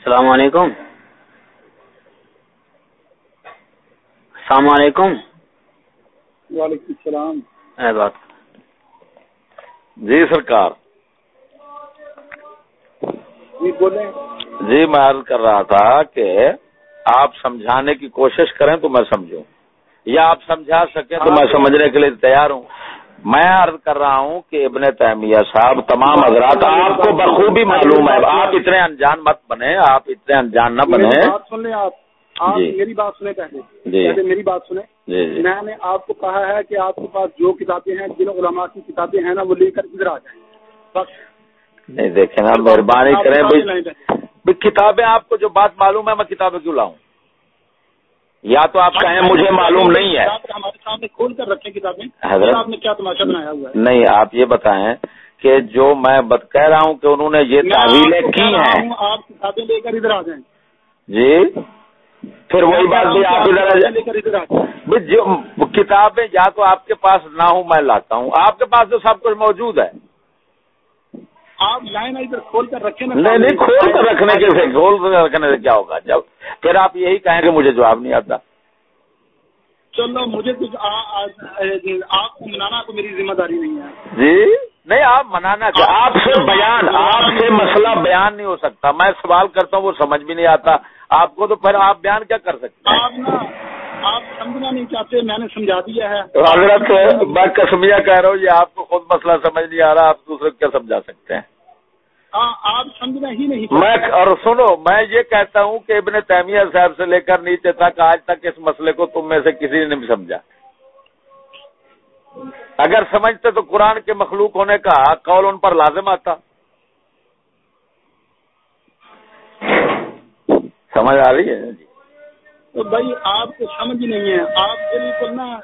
السلام علیکم۔ السلام علیکم۔ وعلیکم السلام۔ اے بات۔ جی سرکار۔ جی بولیں۔ جی میں عرض کر رہا تھا کہ آپ سمجھانے کی کوشش کریں تو میں سمجھوں۔ یا آپ سمجھا سکیں تو میں سمجھنے کے لیے تیار ہوں۔ میں عرض کر رہا ہوں کہ ابن تیمیہ صاحب تمام حضرات آپ کو بخوبی معلوم ہے۔ آپ اتنے انجان مت بنے آپ اتنے انجان نہ بنے سن لیں آپ۔ جی۔ میری بات سنیں پہلے۔ جی۔ میری بات سنیں۔ جی میں نے آپ کو کہا ہے کہ آپ کے پاس جو کتابیں ہیں جن علماء کی کتابیں ہیں نا وہ لے کر ادھر آ جائیں۔ بس۔ نہیں دیکھیں نا مہربانی کریں۔ بھائی کتابیں آپ کو جو بات معلوم ہے میں کتابیں کیوں لاؤں؟ یا تو آپ کہیں مجھے معلوم نہیں ہے۔ آپ سامنے کھول کر رکھیں کتابیں حضرت- آپ نے کیا تماشا بنایا ہوا ہے؟ نہیں آپ یہ بتائیں کہ جو میں بت کہہ رہا ہوں کہ انہوں نے یہ تعویلیں کی ہیں۔ آپ کتابیں لے کر ادھر آ جائیں۔ جی؟ پھر وہی بات بھی آپ ادھر جو کتابیں یا تو آپ کے پاس نہ ہوں میں لاتا ہوں۔ آپ کے پاس تو سب کچھ موجود ہے۔ آپ لائن ادھر کھول کر رکھیں نہیں نہیں کھول کر رکھنے کے کھول کر رکھنے سے کیا ہوگا؟ جب پھر آپ یہی کہیں کہ مجھے جواب نہیں آتا۔ چلو مجھے کچھ آپ کو منانا تو میری ذمہ داری نہیں ہے۔ جی؟ نہیں آپ منانا کیا آپ سے بیان آپ سے مسئلہ بیان نہیں ہو سکتا۔ میں سوال کرتا ہوں وہ سمجھ بھی نہیں آتا۔ آپ کو تو پھر آپ بیان کیا کر سکتے ہیں؟ آپ نا آپ سمجھنا نہیں چاہتے میں نے سمجھا دیا ہے۔ حضرت میں کسمیا کہہ رہا ہوں یہ آپ کو خود مسئلہ سمجھ نہیں آ رہا آپ دوسرے کو کیا سمجھا سکتے ہیں؟ آپ سمجھنا ہی نہیں میں اور سنو میں یہ کہتا ہوں کہ ابن تیمیہ صاحب سے لے کر نیچے تک آج تک اس مسئلے کو تم میں سے کسی نے نہیں سمجھا۔ اگر سمجھتے تو قرآن کے مخلوق ہونے کا قول ان پر لازم آتا۔ سمجھ آ رہی ہے؟ تو بھائی آپ کو سمجھ ہی نہیں ہے۔ آپ بالکل نا